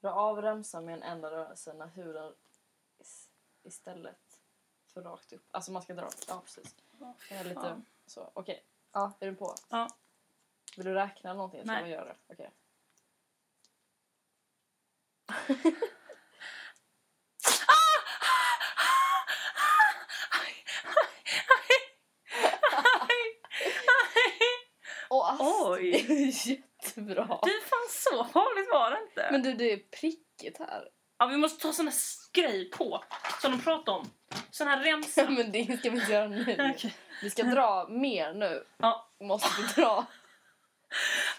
Dra av remsan med en enda rörelse när huden is- istället för rakt upp. Alltså man ska dra, ja precis. Det är lite så. Okej, ja, är du på? Ja. Vill du räkna någonting? Så Nej. man gör det. Okej. Åh, Oj. jättebra. Du fan så det. Men du, det är prickigt här. Ja, vi måste ta såna s- grej på. Som de pratar om. Sån här remsa. Men det ska vi inte göra nu. Okej. Vi ska dra mer nu. Ja. Måste vi dra.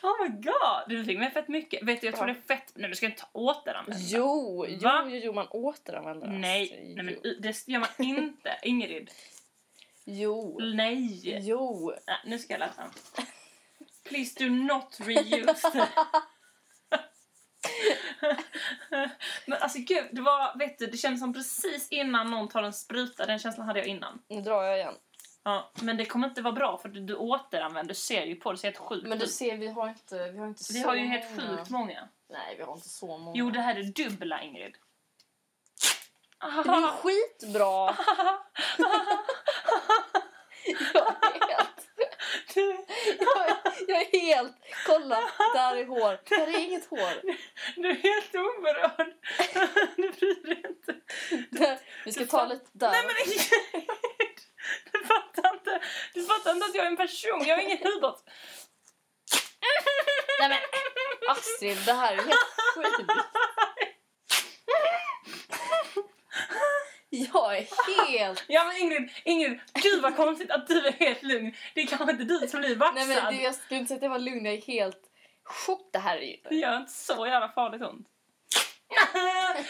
Oh my god! Du fick med fett mycket. Vet du, jag tror Ja. det är fett... Nej, du ska inte återanvända. Jo, jo, Va? jo, jo, man återanvänder Nej, alltså. nej men Jo. det gör man inte. Ingrid. Jo. Nej. Jo. Nej, nu ska jag läsa. Please do not reuse. men alltså gud, det var, vet du, det kändes som precis innan någon tar en spruta. Den känslan hade jag innan. Nu drar jag igen. Ja, men det kommer inte vara bra för du, du återanvänder, du ser ju på det, ser helt sjukt Men du ser, vi har inte, vi har inte Vi så har ju helt många. sjukt många. Nej, vi har inte så många. Jo, det här är dubbla Ingrid. Det är skitbra! jag helt... Du, Jag är, jag är helt... Kolla, där är hår. Där är inget hår. du är helt oberörd. Du bryr dig inte. Där. Vi ska ta lite där. Nej men! Du fattar inte. Du fattar inte att jag är en person. Jag har ingen hudbott. Nej men Astrid, det här är helt sjukt. Jag är helt... Ja men Ingrid, Ingrid, gud vad konstigt att du är helt lugn. Det är kanske inte du som blir vaxad. Nej men det, jag skulle inte säga att jag var lugn, jag är helt chock. Det här är ju... Det gör inte så jävla farligt ont.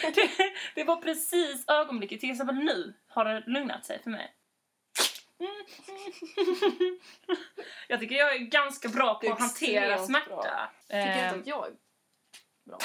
det, det var precis ögonblicket, till exempel nu har det lugnat sig för mig. jag tycker jag är ganska bra på att hantera smärta. bra. Tycker du inte att jag är bra?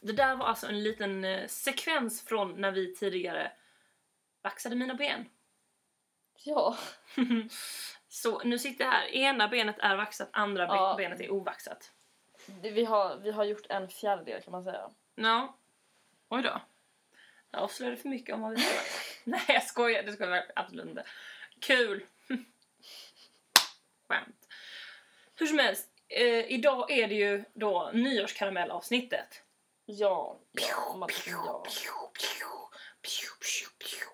Det där var alltså en liten eh, sekvens från när vi tidigare vaxade mina ben. Ja. Så nu sitter jag här, ena benet är vaxat, andra Ja. benet är ovaxat. Vi, har, vi har gjort en fjärdedel kan man säga. Ja. Oj då. Jag avslöjade för mycket om vad vi gör. Nej jag skojar, det ska jag absolut inte. Kul! Skämt. Hur som helst, eh, idag är det ju då nyårskaramellavsnittet. Ja, ja, man ja.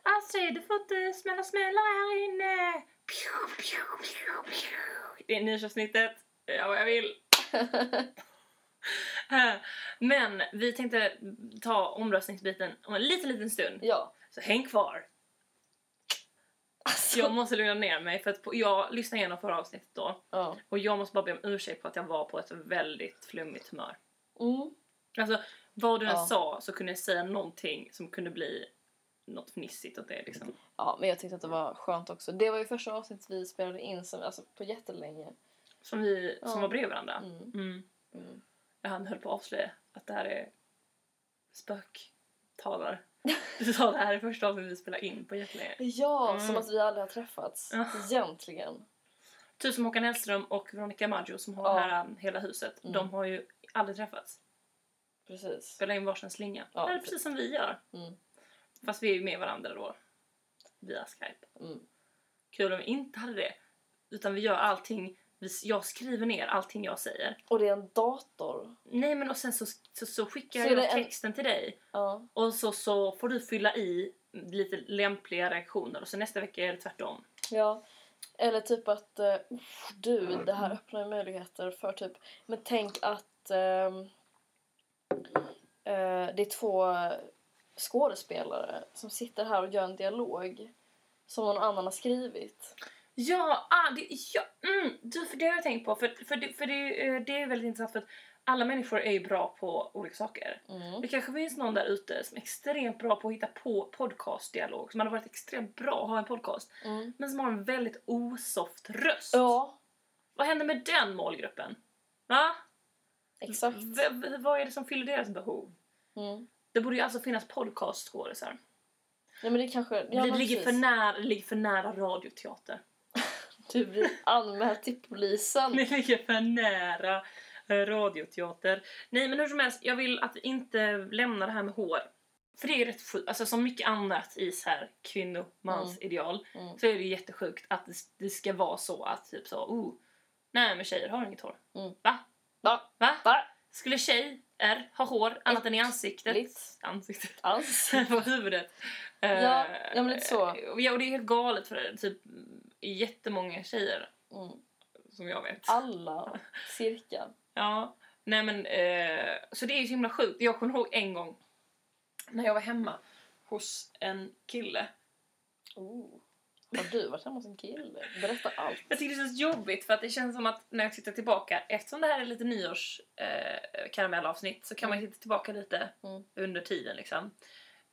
Astrid, du får inte smälla smällar här inne. Det är nyårsavsnittet. Jag gör vad jag vill. Eh, Men vi tänkte ta omröstningsbiten om en liten, liten stund. Ja. Så häng kvar. Alltså, Jag måste lugna ner mig för att på, jag lyssnade igenom förra avsnittet då ja. och jag måste bara be om ursäkt på att jag var på ett väldigt flummigt humör. Mm. Alltså vad du än Ja. sa så kunde jag säga någonting som kunde bli något fnissigt åt det liksom. ja, men jag tyckte att det var skönt också. Det var ju första avsnittet vi spelade in som, alltså, på jättelänge. Som vi, som Ja. var bredvid varandra. Mm. Mm. Mm. Jag hann höll på att avslöja att det här är spöktalar. Du sa det här är första avsnittet vi spelar in på jättelänge. Ja, Mm. som att vi aldrig har träffats. Ja. Egentligen. Typ som Håkan Hellström och Veronica Maggio som har Ja. här um, hela huset. Mm. De har ju aldrig träffats. Precis. Spelar in varsin slinga. Ja, Eller precis som vi gör. Mm. Fast vi är ju med varandra då. Via Skype. Mm. Kul om vi inte hade det. Utan vi gör allting. Jag skriver ner allting jag säger. Och det är en dator. Nej men och sen så, så, så skickar Så jag det en- texten till dig. Ja. Och så, så får du fylla i lite lämpliga reaktioner. Och så nästa vecka är det tvärtom. Ja. Eller typ att, uff, du, det här öppnar ju möjligheter för typ, men tänk att eh, det är två skådespelare som sitter här och gör en dialog som någon annan har skrivit. Ja, ah, det, ja mm, du, för det har jag tänkt på. För, för, det, för det, eh, det är väldigt intressant för att alla människor är ju bra på olika saker. Mm. Det kanske finns någon där ute som är extremt bra på att hitta på podcastdialog. Som hade varit extremt bra att ha en podcast. Mm. Men som har en väldigt osoft röst. Ja. Vad händer med den målgruppen? Va? Exakt. V- vad är det som fyller deras behov? Mm. Det borde ju alltså finnas podcastskådisar. Ja men det kanske... Ja, det ligger för, nära, ligger för nära radioteater. Du blir anmäld till polisen. Det ligger för nära eh, radioteater. Nej men hur som helst, jag vill att vi inte lämnar det här med hår. För det är rätt sjukt, alltså som mycket annat i så här kvinnomans ideal Mm. så är det ju jättesjukt att det, det ska vara så att typ så, oh, nej men tjejer har inget hår. Mm. Va? Va? Va? Va? Skulle tjejer ha hår annat än i ansiktet? Äckligt. Ansiktet. Alls. på huvudet. Ja, Eh, ja, men lite så. Ja, och det är helt galet för det. Typ jättemånga tjejer Mm. som jag vet. Alla, cirka. Ja, nej men eh, så det är ju så himla sjukt. Jag kommer ihåg en gång när jag var hemma hos en kille. Oh. Har du varit hemma hos en kille? Berätta allt. Jag tycker det känns jobbigt för att det känns som att när jag tittar tillbaka, eftersom det här är lite nyårs eh, karamellavsnitt så kan man ju titta tillbaka lite Mm. under tiden liksom.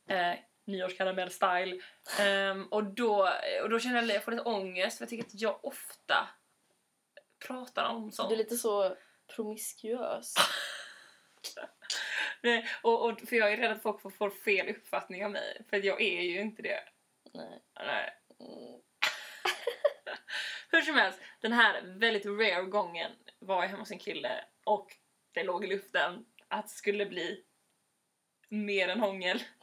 Eh, nyårskaramell-style. Ehm, och, då, och då känner jag att jag får lite ångest för jag tycker att jag ofta pratar om sånt. Du är lite så promiskuös. Nej, och, och, för jag är rädd att folk får, får fel uppfattning av mig. För jag är ju inte det. Nej. Nej. Mm. Hur som helst, den här väldigt rare gången var jag hemma hos en kille och det låg i luften att det skulle bli mer än hångel.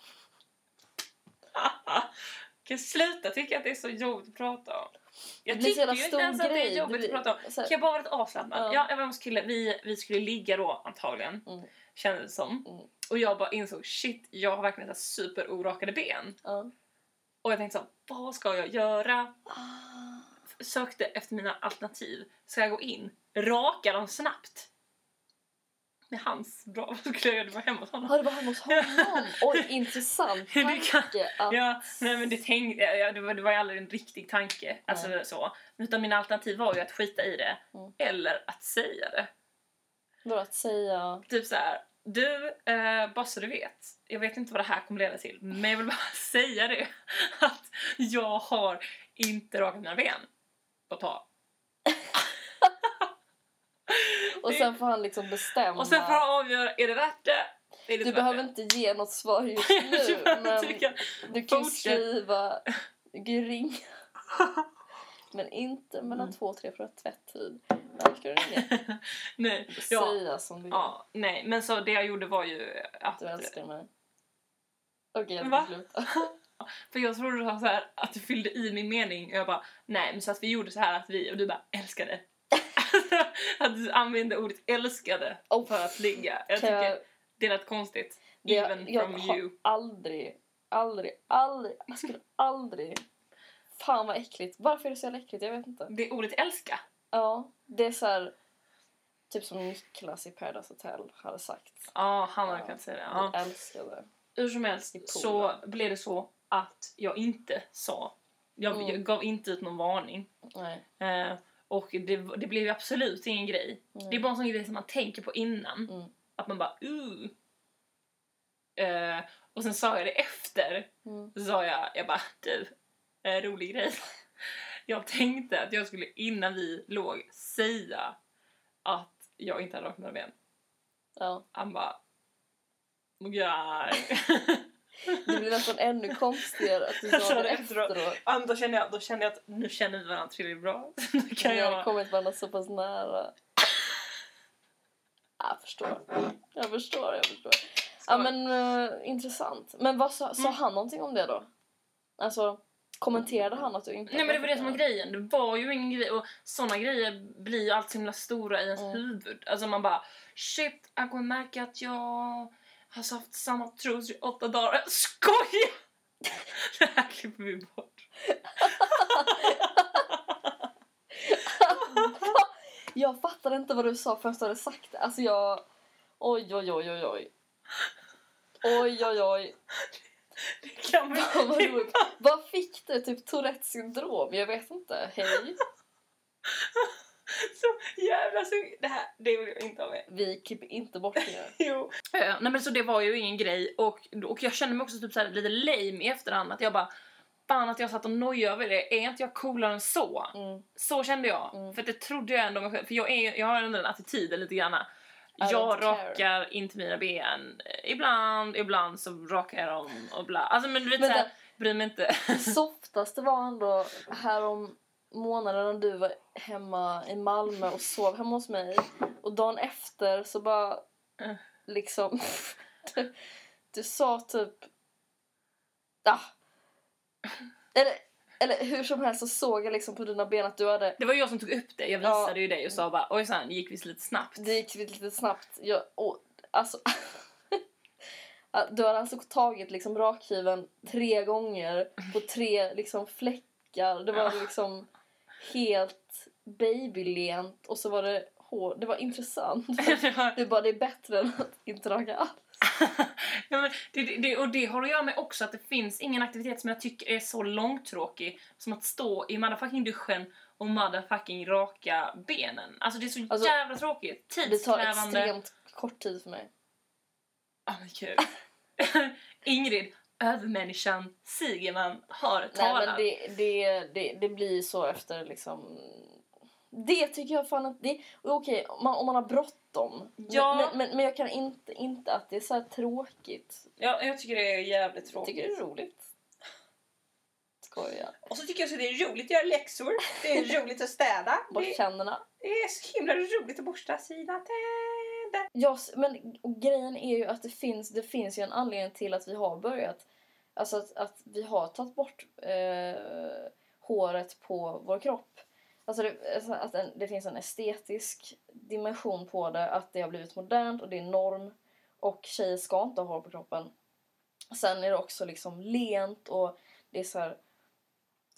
kan sluta tycka att det är så jobbigt att prata om? Jag tycker ju inte ens att det är jobbigt blir- att prata om. Kan jag bara vara lite avslappnad? Ja. Ja. jag var hos kille, vi, vi skulle ligga då antagligen, Mm. kändes det som. Mm. Och jag bara insåg shit, jag har verkligen så superorakade ben. Ja. Och jag tänkte så vad ska jag göra? Ah. Sökte efter mina alternativ. Ska jag gå in, raka dem snabbt? Med hans bra, vad skulle jag göra? Det var hemma hos honom. Ja, det var hemma hos honom. Oj, intressant tanke att... Ja, nej men det tänkte ja, det var, det var ju aldrig en riktig tanke. Alltså så. Utan mina alternativ var ju att skita i det. Mm. Eller att säga det. Vadå att säga... Typ så här. Du, eh, bara så du vet. Jag vet inte vad det här kommer leda till. Men jag vill bara säga det. Att jag har inte rakat mina ben på ett tag. Och sen får han liksom bestämma. Och sen får han avgöra, är det värt det? Är det Du värt behöver det? inte ge något svar just nu, men du kan ju skriva... Du kan ju ringa. Men inte mellan Mm. två och tre för att tvätttid. Där ska du ringa. nej, ja, Säga som du ja, nej, men så det jag gjorde var ju att... Du älskar mig. Okej, jag Va? ska sluta. För jag trodde du sa så här att du fyllde i min mening och jag bara nej men så att vi gjorde så här att vi och du bara älskade. att du använde ordet älskade Oh. för att ligga. Jag tycker jag- det lät konstigt. Det- Even jag from har you. aldrig, aldrig, aldrig, jag skulle aldrig... Fan vad äckligt. Varför är det så jävla äckligt? Jag vet inte. Det är ordet älska. Ja, det är så här... Typ som Niklas i Paradise Hotel hade sagt. Ja, han hade Ja. kunnat säga det. Ja. Jag älskade. Hur som helst så blev det så att jag inte sa. Jag, Mm. jag gav inte ut någon varning. Eh, och det, det blev ju absolut ingen grej. nej. Det är bara en sån grej som man tänker på innan. Mm. Att man bara uh. Eh, och sen sa jag det efter. Mm. Så sa jag, jag bara du, eh, rolig grej. Jag tänkte att jag skulle innan vi låg säga att jag inte hade rakat mina ben. Ja. Han bara, guy. Det blir nästan ännu konstigare att du sa det efteråt. efteråt. Då, kände jag, då kände jag att nu känner vi varandra tillräckligt bra. Nu kan jag... kommit varandra så pass nära. Jag förstår. Jag förstår, jag förstår. Ja men eh, intressant. Men vad sa, sa Mm. han någonting om det då? Alltså, kommenterade han att du inte Nej men det var det som var grejen, det var ju ingen grej och såna grejer blir ju alltid så himla stora i ens Mm. huvud. Alltså man bara shit, jag kommer märka att jag har haft samma trosor i åtta dagar. Skoja! Det här klipper vi bort. Jag fattade inte vad du sa förrän du hade sagt det. Alltså jag... Oj, oj, oj, oj, oj. Oj, oj, oj. Det kan vi... Vad roligt. Vad fick du? Typ Tourettes syndrom? Jag vet inte. Hej. Så jävla så... Det här, det vill jag inte ha med. Vi klipper inte bort det. Jo. Eh, nej men så det var ju ingen grej och, och jag kände mig också typ så lite lame i efterhand att jag bara fan att jag satt och nojade över det. Är inte jag coolare än så? Mm. Så kände jag. Mm. För det trodde jag ändå mig själv. För jag, är, jag har ändå den attityden lite grann. Jag care. rakar inte mina ben. Ibland, ibland så rakar jag dem och bla. Alltså men du vet såhär, bryr mig inte. Det softaste var ändå här om månaden när du var hemma i Malmö och sov hemma hos mig. Och dagen efter så bara Mm. liksom... Du, du sa typ... Ja. Eller, eller hur som helst så såg jag liksom på dina ben att du hade... Det var jag som tog upp det. Jag Ja. visade ju dig och sa bara oj sen gick visst lite snabbt. Det gick lite snabbt. Jag, och, alltså... Ja, Du hade alltså tagit liksom rakhyveln tre gånger på tre liksom fläckar. Det var Ja. liksom helt babylent och så var det hår. Det var intressant. Är bara det är bättre än att inte raka alls. ja, men det, det- och det har att göra med också att det finns ingen aktivitet som jag tycker är så långtråkig som att stå i motherfucking duschen och motherfucking raka benen. Alltså det är så Alltså, jävla tråkigt. Det tar Tidskrävande. extremt kort tid för mig. Ja men kul. Ingrid, övermänniskan Sigeman har Nej talat. men det, det, det, det blir så efter liksom... Det tycker jag fan att... Det, okej, om, man, om man har bråttom. Ja. Men, men, men jag kan inte, inte att det är så tråkigt. Ja, jag tycker det är jävligt Jag tråkigt. tycker det är roligt. Skojar. Och så tycker jag så det är roligt att göra läxor. Det är roligt att städa. Borsta Det tänderna. är så himla roligt att borsta sina tänder. Ja, men grejen är ju att det finns, det finns ju en anledning till att vi har börjat. Alltså att, att vi har tagit bort eh, håret på vår kropp. Alltså det, alltså att en, det finns en estetisk dimension på det. Att det har blivit modernt och det är norm. Och tjejer ska inte ha hår på kroppen. Sen är det också liksom lent och det är så här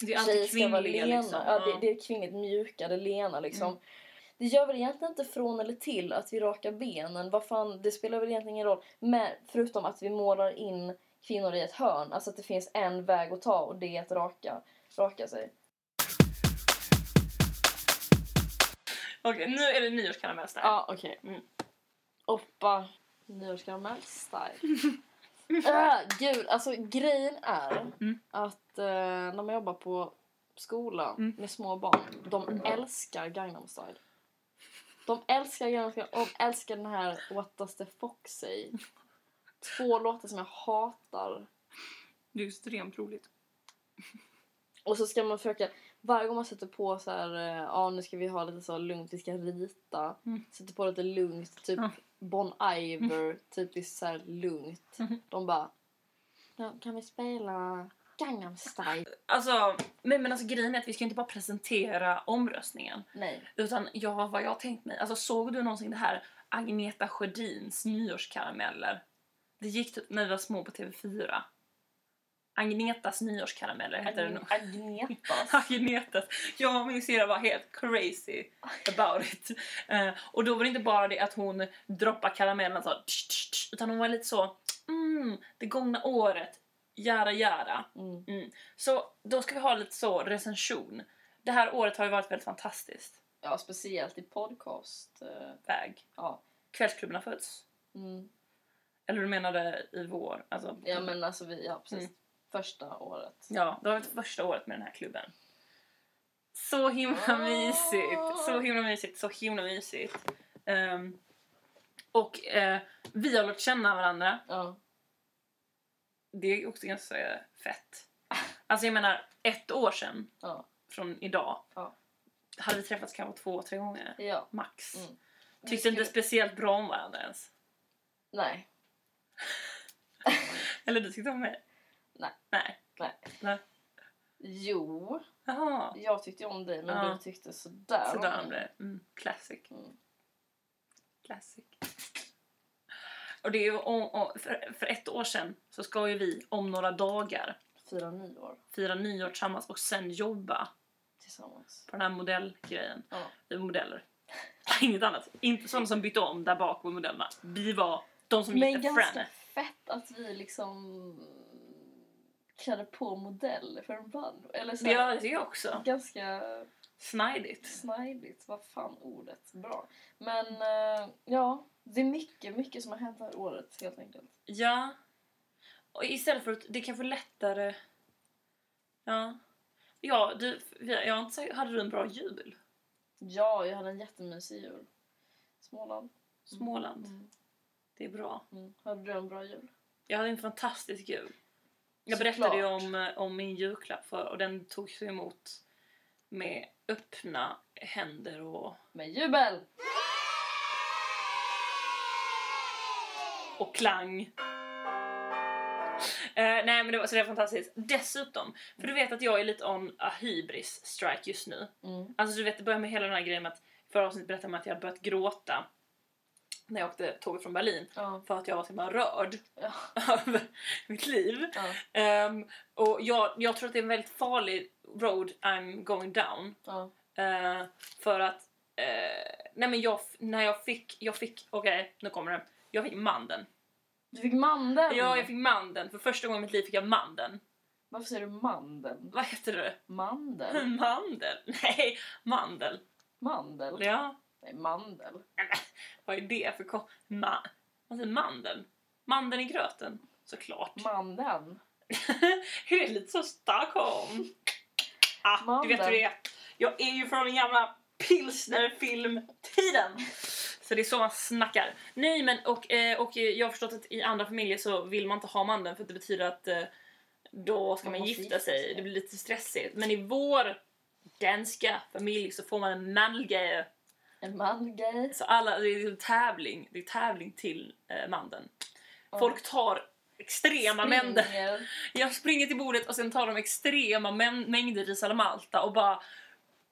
Det är alltid kvinnliga lena. liksom. Ja, det, det är kvinnligt mjuka, det lena liksom. Mm. Det gör väl egentligen inte från eller till att vi rakar benen. Vad fan, det spelar väl egentligen ingen roll. Men förutom att vi målar in kvinnor i ett hörn. Alltså att det finns en väg att ta och det är att raka, raka sig. Okej, nu är det nyårskaramellstyle. Ja, okej. Mm. Oppa nyårskaramell-style. äh, gud, alltså grejen är Mm. att eh, när man jobbar på skola Mm. med små barn, de älskar Gangnam style. De älskar Gangnam style och de älskar den här What does the fox say? Två låtar som jag hatar. Det är extremt roligt. Och så ska man försöka, varje gång man sätter på så här, eh, ja nu ska vi ha lite så lugnt, vi ska rita. Mm. Sätter på lite lugnt, typ Ja. Bon Iver, typiskt så här lugnt. Mhm. De bara, ja, kan vi spela Gangnam style? Alltså, men, men alltså grejen är att vi ska inte bara presentera omröstningen. Nej. Utan jag, vad jag har tänkt mig. Alltså såg du någonsin det här Agneta Sjödins nyårskarameller? Det gick typ när vi var små på TV4. Agnetas nyårskarameller heter det nog. Agnetas. Agnetas. Jag och min syrra var helt crazy about it. Eh, och då var det inte bara det att hon droppade karamellen så, tsch, tsch, tsch, utan hon var lite så, mm, det gångna året, jara jara. Mm. Så då ska vi ha lite så recension. Det här året har ju varit väldigt fantastiskt. Ja, speciellt i podcast. eh, Väg. Ja. Kvällsklubben har fötts. Mm. Eller du menade i vår? Alltså, Ja men alltså vi, ja precis. Mm. Första året. Ja, det varit första året med den här klubben. Så himla Ah. mysigt! Så himla mysigt, så himla mysigt. Ehm, och eh, vi har lärt känna varandra. Ja. Det är också ganska fett. Alltså jag menar, ett år sedan Ja. från idag Ja. hade vi träffats kanske två, tre gånger. Ja. Max. Mm. Tyckte inte speciellt bra om varandra ens. Nej. Eller du tyckte om mig? Nej. Nej. Nej. Nej. Jo, Jaha. jag tyckte om dig men Ja. du tyckte sådär Sådär om mig. Mm. Classic. Mm. Classic. Och det är ju om, om, för, för ett år sedan så ska ju vi om några dagar Fira nyår fira nyår tillsammans och sen jobba tillsammans. på den här modellgrejen. Ja. Vi var modeller. Inget annat. Inte sådana som bytte om där bak var modellerna. Vi var de som Men gick ganska fram. fett att vi liksom klädde på modell för en band. Eller så Ja, det tycker jag också. ganska Snidigt. snidigt. Vad fan ordet? Bra. Men eh, ja, det är mycket, mycket som har hänt det här året helt enkelt. Ja. Och istället för att det kan vara lättare Ja. Ja, du, jag har inte sagt, hade du en bra jul? Ja, jag hade en jättemysig jul. Småland. Småland. Mm. Det är bra. Mm. Hade du en bra jul? Jag hade en fantastisk jul. Jag berättade ju om, eh, om min julklapp för och den togs ju emot med öppna händer och, Med jubel! och klang. Eh, nej men det var, så det var fantastiskt. Dessutom, för du vet att jag är lite on a hybris strike just nu. Mm. Alltså du vet det börjar med hela den här grejen med att förra avsnittet berättade jag att jag hade börjat gråta när jag åkte tåget från Berlin Ja. för att jag var så himla rörd Ja. över mitt liv. Ja. Ehm, och jag, jag tror att det är en väldigt farlig road I'm going down. Eh, för att, eh, nej men jag, när jag fick, jag fick, okej nu kommer det. Jag fick mandeln. Du fick mandeln! Ja, jag fick mandeln. För första gången i mitt liv fick jag mandeln. Varför säger du mandeln? Vad heter det? Mandel? Mandel? Nej, mandel. Mandel? Ja, Nej, mandel. vad är det för ko- ma- Vad säger mandel? Mandeln i gröten? Såklart. Mandeln? är det lite så Stockholm? Ah, du vet hur det är. Jag är ju från den gamla pilsnerfilmtiden. Så det är så man snackar. Nej men och, eh, och jag har förstått att i andra familjer så vill man inte ha mandeln för att det betyder att eh, då ska Man man, gifta sig. sig. Det blir lite stressigt. Men i vår danska familj så får man en mandelgrej. En mandelgrej? Så alla, det är liksom tävling. Det är tävling till eh, mandeln. Folk tar extrema mängder. Jag springer till bordet och sen tar de extrema mängder ris alla malta och bara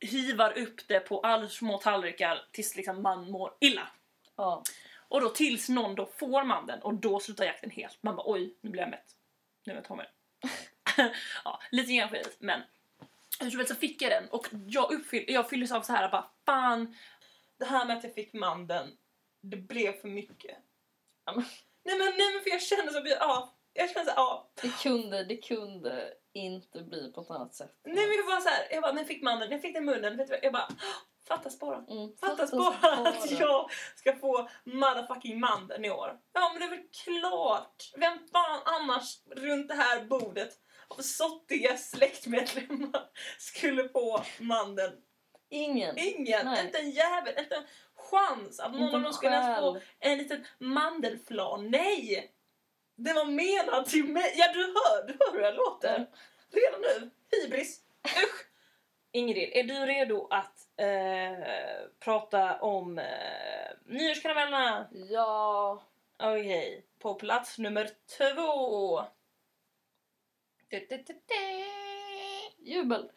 hivar upp det på alldeles små tallrikar tills liksom man mår illa. Ja. Och då tills någon då får mandeln och då slutar jakten helt. Man bara oj, nu blir jag mätt. Nu är jag tommer. ja, lite grann skit, men hur som helst så fick jag den och jag, uppfyll, jag fylldes av så här bara fan. Det här med att jag fick mandeln, det blev för mycket. Ja, men- Nej men, nej men för jag kände så, ja, jag kände så, ja. Det kunde, det kunde inte bli på ett annat sätt. Nej men det var så här, jag bara, när jag fick mandeln, när jag fick den i munnen, vet du vad, jag bara, "Åh, fattas bara. Mm, Fattas bara att jag ska få motherfucking mandeln i år. Ja men det är väl klart. Vem fan annars runt det här bordet av sottiga släktmedlemmar skulle få mandeln? Ingen. Ingen, Nej. inte en jävel, inte en chans att någon av dem skulle ens få en liten mandelflan. Nej! Det var menat till mig. Ja du hör, du hör hur jag låter. Redan nu. Hybris. Usch! Ingrid, är du redo att eh, prata om eh, nyårskaramellerna? Ja. Okej, på plats nummer två. Du, du, du, du. Jubel.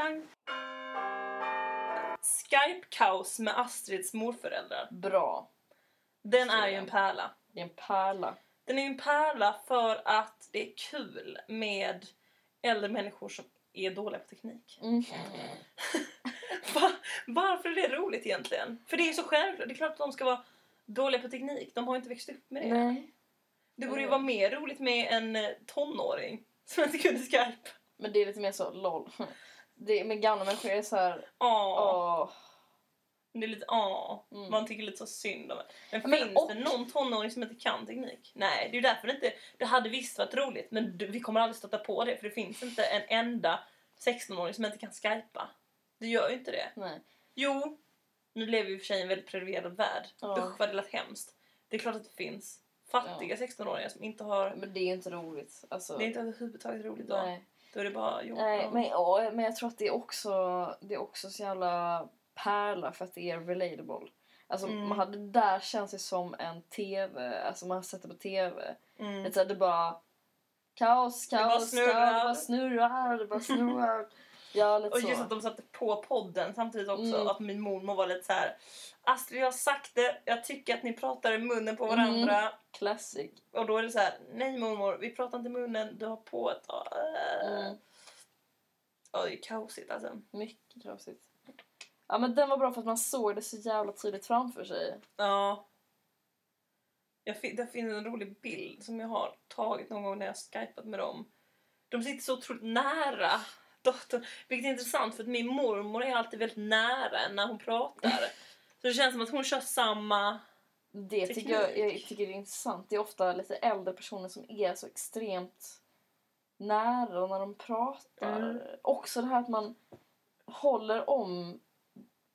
Plang. Skype-kaos med Astrids morföräldrar. Bra. Den är ju en pärla. Det är en pärla. Den är ju en pärla för att det är kul med äldre människor som är dåliga på teknik. Mm. Va? Varför är det roligt egentligen? För det är så självklart. Det är klart att de ska vara dåliga på teknik. De har inte växt upp med det. Nej. Det borde ju vara mer roligt med en eh, tonåring som inte kunde Skype. Men det är lite mer så, LOL. Det, med gamla människor är så här, Åh, åh. det är lite åh. Mm. Man tycker lite så synd om det. Men, Men finns och- det någon tonåring som inte kan teknik? Nej, det är ju därför det inte... Det hade visst varit roligt, men vi kommer aldrig stöta på det för det finns inte en enda 16-åring som inte kan skypa. Det gör ju inte det. Nej. Jo, nu lever vi i och för sig i en väldigt privilegierad värld. Ja. Usch vad det lät hemskt. Det är klart att det finns fattiga 16-åringar som inte har... Men det är inte roligt. Alltså, Det är inte överhuvudtaget roligt då. nej. Då är det bara jobb. Nej, men, ja, men jag tror att det är också, det är också så jävla pärla för att det är relatable. Alltså Mm. man hade, det där känns det som en tv, alltså man det på tv. Mm. Det, så här, det bara kaos, bara kaos, snurrar. kaos, det bara snurrar, det bara snurrar. ja, lite Och så. just att de satte på podden samtidigt också. Mm. Att min mormor var lite så här. Astrid jag har sagt det, jag tycker att ni pratar i munnen på varandra. Classic. Och då är det så här, nej mormor, vi pratar inte i munnen, du har på ett... Äh. Mm. Ja, det är kaosigt alltså. Mycket kaosigt. Ja men den var bra för att man såg det så jävla tydligt framför sig. Ja. Jag fin- det finns en rolig bild som jag har tagit någon gång när jag skypat med dem. De sitter så otroligt nära dottern. Vilket är intressant för att min mormor är alltid väldigt nära när hon pratar. Så det känns som att hon kör samma Det tycker Teknik. jag, jag tycker det är intressant. Det är ofta lite äldre personer som är så extremt nära när de pratar. Mm. Också det här att man håller om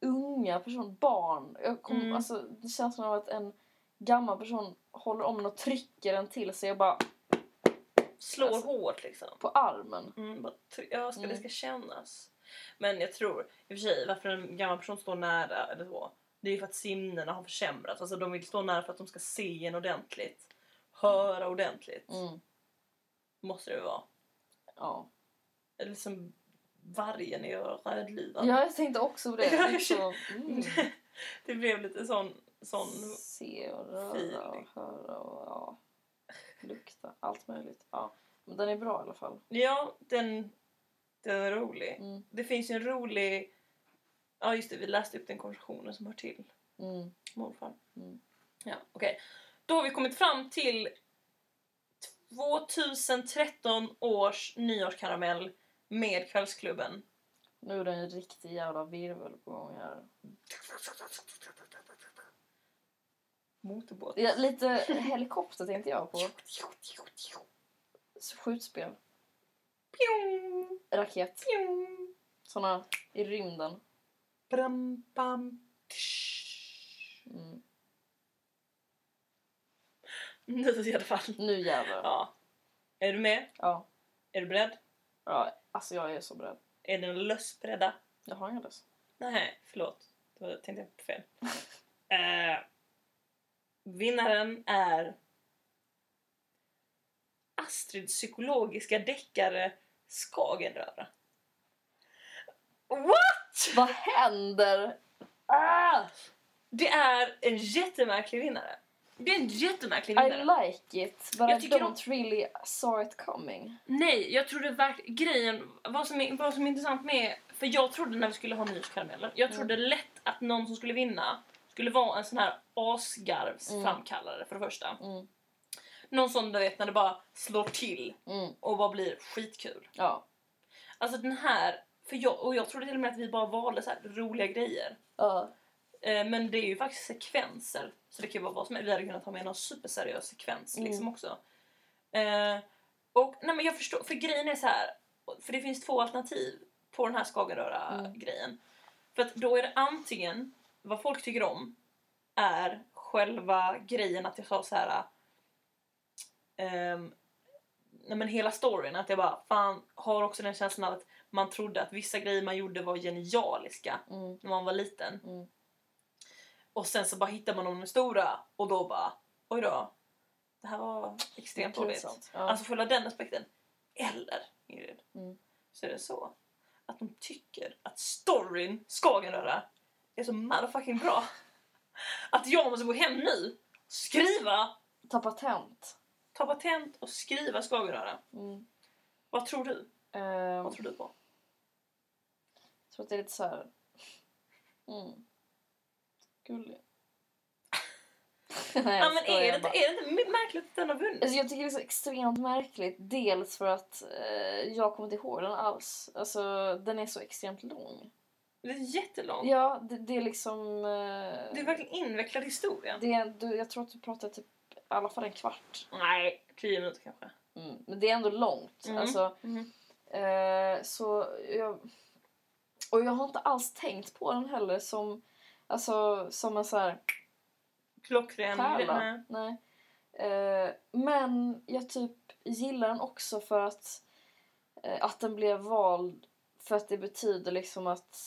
unga personer, barn. Jag kom, Mm. alltså, det känns som att en gammal person håller om en och trycker en till sig och bara Slår Alltså- hårt liksom. på armen. Mm, bara ja, ska det Mm. ska kännas. Men jag tror, i och för sig, varför en gammal person står nära eller så. Det är ju för att sinnena har försämrats. Alltså de vill stå nära för att de ska se en ordentligt. Höra ordentligt. Mm. Måste det vara. Ja. Eller liksom vargen i Rödluvan. ja, jag tänkte också på det. Ja, så, mm. det blev lite sån... sån Se och röra och höra och ja, lukta. Allt möjligt. Ja. Men den är bra i alla fall. ja, den, den är rolig. Mm. Det finns ju en rolig... Ja, just det. Vi läste upp den konversationen som hör till Mm. morfar. Mm. Ja, okej. Då har vi kommit fram till 2013 års nyårskaramell med Kvällsklubben. Nu är det en riktig jävla virvel på gång här. Motorbåt. Ja, lite helikopter tänkte jag på. Skjutspel. Pjong, Raket. pjong. Såna i rymden. Bram, bam. Mm. Nu i alla fall. Nu jävlar. Ja. Är du med? Ja. Är du beredd? ja. Alltså jag är så beredd. Är dina löss beredda? Jag har inga löss. Nej, förlåt. Då tänkte jag på fel. Eh, vinnaren är Astrids psykologiska deckare Skagenröra. What? Vad händer? Ah! Det är en jättemärklig vinnare. Det är en jättemärklig I vinnare. like it, but Jag I don't really saw it coming. Nej, jag trodde verkligen... Grejen, vad som, är, vad som är intressant med... För jag trodde när vi skulle ha nyårskarameller, jag trodde lätt att någon som skulle vinna skulle vara en sån här asgarvsframkallare för det första. Mm. Någon sån du vet när det bara slår till Mm. och bara blir skitkul. Ja. Alltså den här, för jag, och jag trodde till och med att vi bara valde så roliga grejer. Ja. Eh, men det är ju faktiskt sekvenser. Så det kan ju vara vad som helst. Vi hade kunnat ha med någon superseriös sekvens Mm. liksom också. Eh, och nej men jag förstår, för grejen är så här. För det finns två alternativ på den här Skagenröra-grejen. För att då är det antingen, vad folk tycker om, är själva grejen att jag sa så här. ehm, nej men hela storyn, att jag bara fan har också den känslan av att man trodde att vissa grejer man gjorde var genialiska Mm. när man var liten. Mm. Och sen så bara hittar man de stora och då bara oj då. Det här var extremt dåligt. Ja. Alltså själva den aspekten. Eller Ingrid. Mm. Så är det så att de tycker att storyn Skagenröra är så motherfucking bra. Att jag måste gå hem nu, skriva, Ta patent. ta patent och skriva Skagenröra. Mm. Vad tror du? Ehm, Vad tror du på? Jag tror att det är lite så här... Mm. Gullig. Nej, Ja, jag men skojar är det, bara. inte, är det inte märkligt att den har vunnit? Alltså jag tycker det är så extremt märkligt. Dels för att eh, jag kommer inte ihåg den alls. Alltså den är så extremt lång. Det är jättelångt. Ja, det, det är liksom... Eh, Det är verkligen invecklad historia. det är, du, jag tror att du pratar typ i alla fall en kvart. Nej, tio minuter kanske. Mm. Men det är ändå långt. Mm. Alltså, Mhm. eh, så jag... Och jag har inte alls tänkt på den heller som, alltså, som en så här Klockren. pärla. Nej. Nej. Eh, men jag typ gillar den också för att, eh, att den blev vald för att det betyder liksom att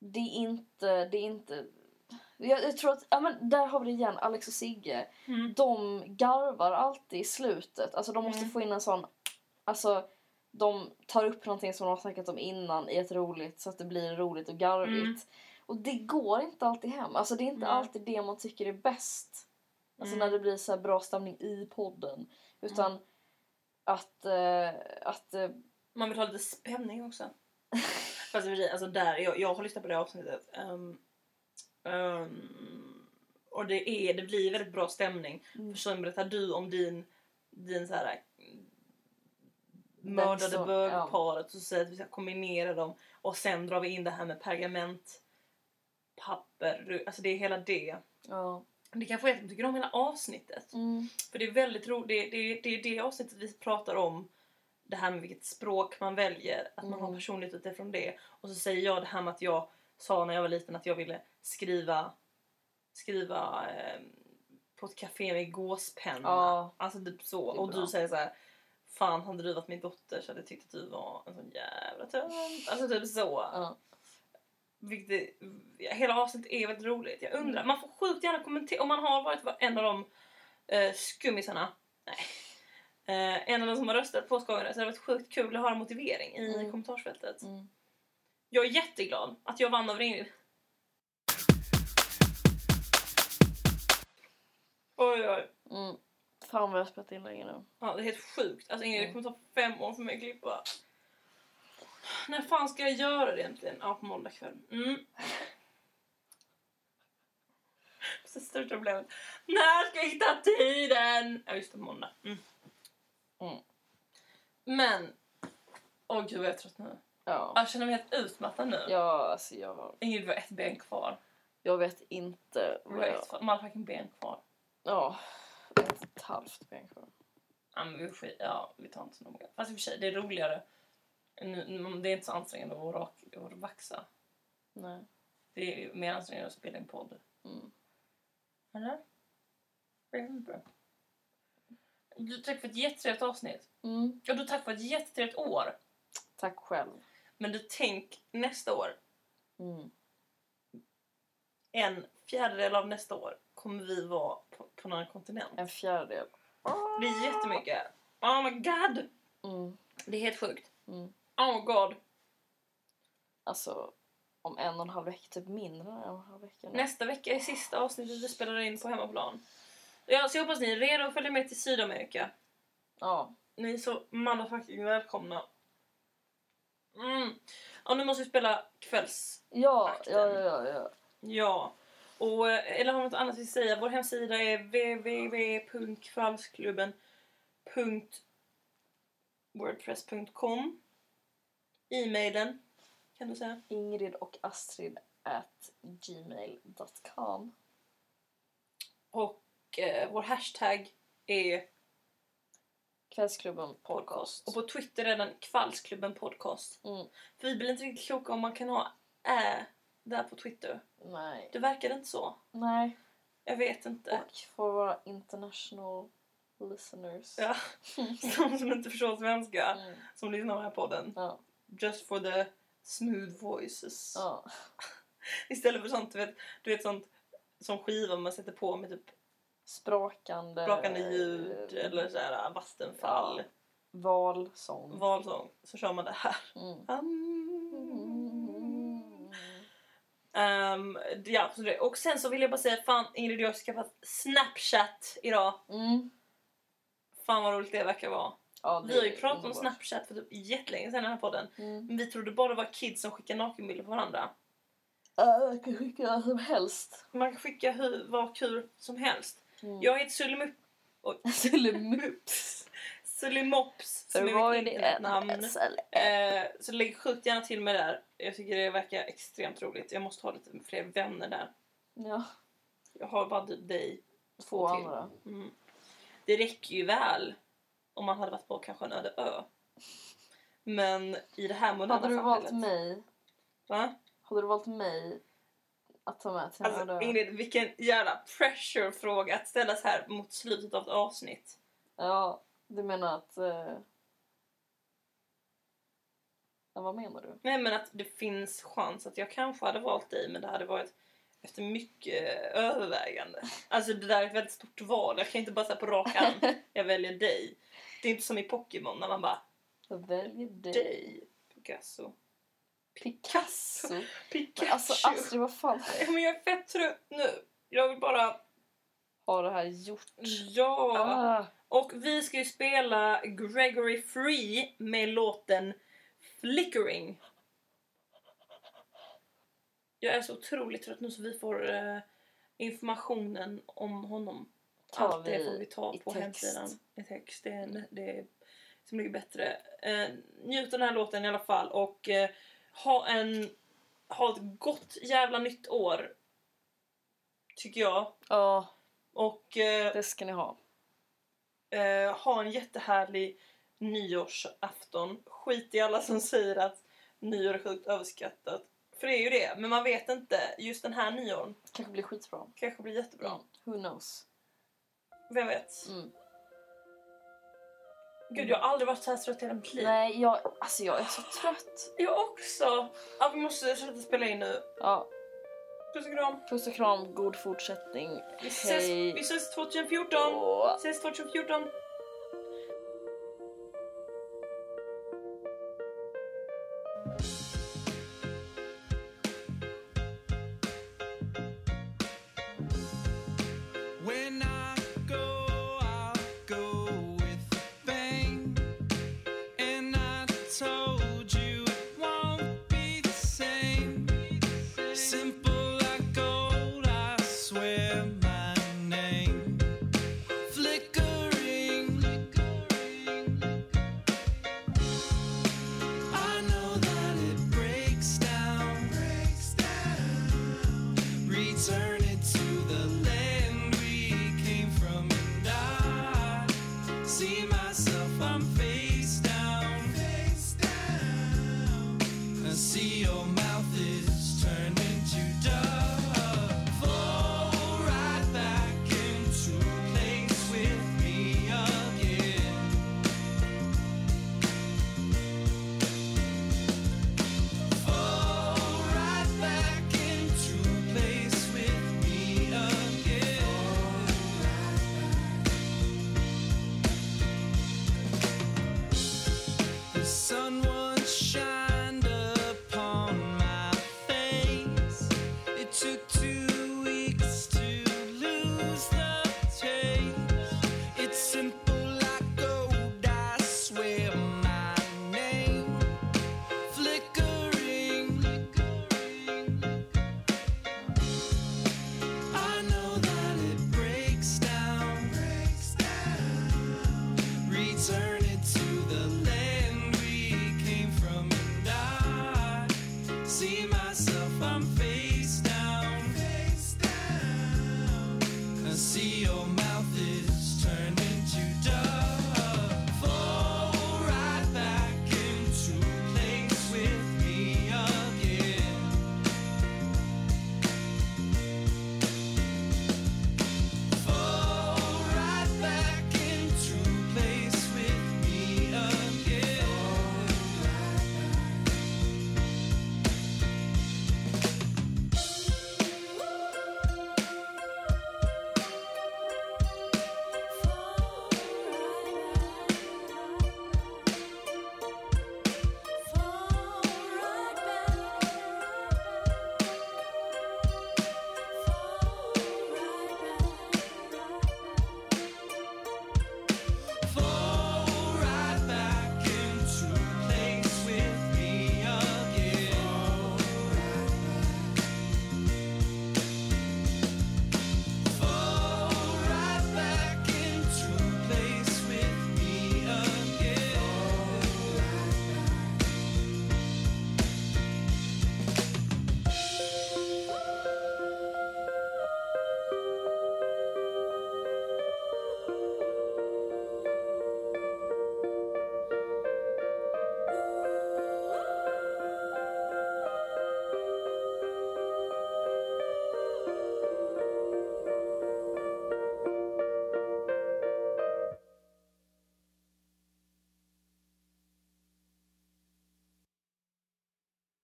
det är inte, det är inte jag, jag tror att, ja men där har vi det igen, Alex och Sigge. Mm. De garvar alltid i slutet. Alltså de måste Mm. få in en sån, alltså de tar upp någonting som de har snackat om innan i ett roligt så att det blir roligt och garvigt. Mm. Och det går inte alltid hem. Alltså det är inte alltid det man tycker är bäst. Alltså Mm. när det blir så här bra stämning i podden. Utan att, eh, att eh, Man vill ha lite spänning också. Fast för sig, alltså där, jag, jag har lyssnat på det avsnittet. Um, um, och det, är, det blir väldigt bra stämning. Mm. För sen berättar du om din, din så här Den mördade bögparet och så säger att vi ska kombinera dem och sen drar vi in det här med pergament papper, alltså det är hela det. Ja. Det kanske är att de tycker om hela avsnittet. Mm. För det är väldigt roligt, det, det, det är det avsnittet vi pratar om det här med vilket språk man väljer, att man har Mm. personligt utifrån det. Och så säger jag det här med att jag sa när jag var liten att jag ville skriva skriva eh, på ett café med gåspenna. Ja. Alltså typ så. Och du säger så här. Fan hade du varit min dotter så hade jag tyckt att du var en sån jävla tönt. Alltså typ så. Ja. Vilket, hela avsnittet är väldigt roligt. Jag undrar, man får sjukt gärna kommentera om man har varit en av de eh, skummisarna. Nej. Eh, en av de som har röstat på Skojare så det har varit sjukt kul att höra motivering i Mm. kommentarsfältet. Mm. Jag är jätteglad att jag vann över Ingrid. Oj, oj. Mm. Fan vad jag har spelat in länge nu. Ja, det är helt sjukt. Alltså Ingrid, det Mm. kommer ta fem år för mig att klippa. När fan ska jag göra det egentligen? Ja, på måndag kväll. Mm. Största problemet. När ska jag hitta tiden? Ja, just det, på måndag. Mm. Mm. Men, åh gud vad jag är trött nu. Ja. Jag känner mig helt utmattad nu. Ja, alltså jag, Ingrid, vi har ett ben kvar. jag vet inte Vi har vad jag... ett motherfucking ben kvar. Ja, ett och ett halvt ben kvar. Ja, men vi, skit, ja, vi tar inte så noga. Fast i och för sig, det är roligare. Nu, det är inte så ansträngande att vara rak och vaxa. Nej. Det är mer ansträngande att spela in podd. Mm. Eller? Jag vet inte. Du, tack för ett jättetrevligt avsnitt. Mm. Och du tack för ett jättetrevligt år. Tack själv. Men du tänk nästa år. Mm. En fjärdedel av nästa år kommer vi vara på, på annan kontinent. En fjärdedel. Det är jättemycket. Oh my god! Mm. Det är helt sjukt. Mm. Oh my god. Alltså, om en och en halv vecka, typ mindre än en och en halv vecka. nu. Nästa vecka är sista avsnittet vi spelar in på hemmaplan. Ja, så jag hoppas ni är redo att följa med till Sydamerika. Ja. Ni är så motherfucking välkomna. Mm. Ja, nu måste vi spela kvälls... Ja, ja, ja, ja, ja. Och, eh, eller har något annat vi säga? Vår hemsida är www.kvällsklubben.wordpress.com E-mailen kan du säga. Ingrid och Astrid at gmail.com. Och eh, vår hashtag är Kvällsklubben podcast. podcast. Och på Twitter är den Kvällsklubben podcast. Mm. För vi blir inte riktigt kloka om man kan ha ä där på Twitter. Nej. Det verkar inte så. Nej. Jag vet inte. Och för våra international listeners. Ja. De som inte förstår svenska Mm. som lyssnar på den här podden. Ja. Just for the smooth voices. ja. Istället för sånt, du vet, du vet sånt som skiva man sätter på med typ Sprakande. brakande ljud eller så här vattenfall, Ja. Valsång. valsång. Så kör man det här. Mm. Um. Ja, så det. Och sen så vill jag bara säga, fan Ingrid jag har skaffat Snapchat idag. Mm. Fan vad roligt det verkar vara. Ja, det Vi har ju pratat om. Snapchat för typ jättelänge sedan i den här podden. Mm. Men vi trodde bara det var kids som skickar nakenbilder på varandra. Ja, jag kan skicka vad som helst. Man kan skicka hur, vad kul som helst. Mm. Jag heter Sulimup... Sulimups. Sulimops som är mitt internetnamn. Eh, så lägg sjukt gärna till mig där. Jag tycker det verkar extremt roligt. Jag måste ha lite fler vänner där. Ja, Jag har bara du- dig. två andra. Mm. Det räcker ju väl om man hade varit på kanske en öde ö. Men i det här moderna Hade du samhället. valt mig, Va? hade du valt mig att ta med till en Alltså? Ingrid, vilken jävla pressure-fråga att ställas här mot slutet av ett avsnitt. Ja, du menar att... Eh... Ja, vad menar du? Nej men att det finns chans att jag kanske hade valt dig men det hade varit efter mycket övervägande. Alltså det där är ett väldigt stort val. Jag kan inte bara säga på rak arm, jag väljer dig. Det är inte som i Pokémon när man bara Jag väljer dig. dig. Picasso. Picasso. Pikachu. Men alltså Astrid, vad fan Men jag är fett trött nu. Jag vill bara... har det här gjort? Ja! Ah, Och vi ska ju spela Gregory Free med låten Flickering. Jag är så otroligt trött nu så vi får eh, informationen om honom. Tar Allt det får vi ta på text. hemsidan. I text. Det är, det är så mycket bättre. Eh, njut av den här låten i alla fall och eh, ha en ha ett gott jävla nytt år. Tycker jag. Ja, Och eh, det ska ni ha. eh, ha en jättehärlig nyårsafton. Skit i alla som säger att nyår är sjukt överskattat. För det är ju det, men man vet inte. Just den här nyåren Kanske blir skitbra. kanske blir jättebra. Mm. Who knows? Vem vet? Mm. Gud, jag har aldrig varit så här trött i hela mitt liv. Nej, jag, alltså jag är så trött. Jag också! Ja, vi måste sluta spela in nu. Ja, Puss och kram. puss och kram, god fortsättning. Vi ses, Hej. vi ses 2014. Åh. Ses 2014.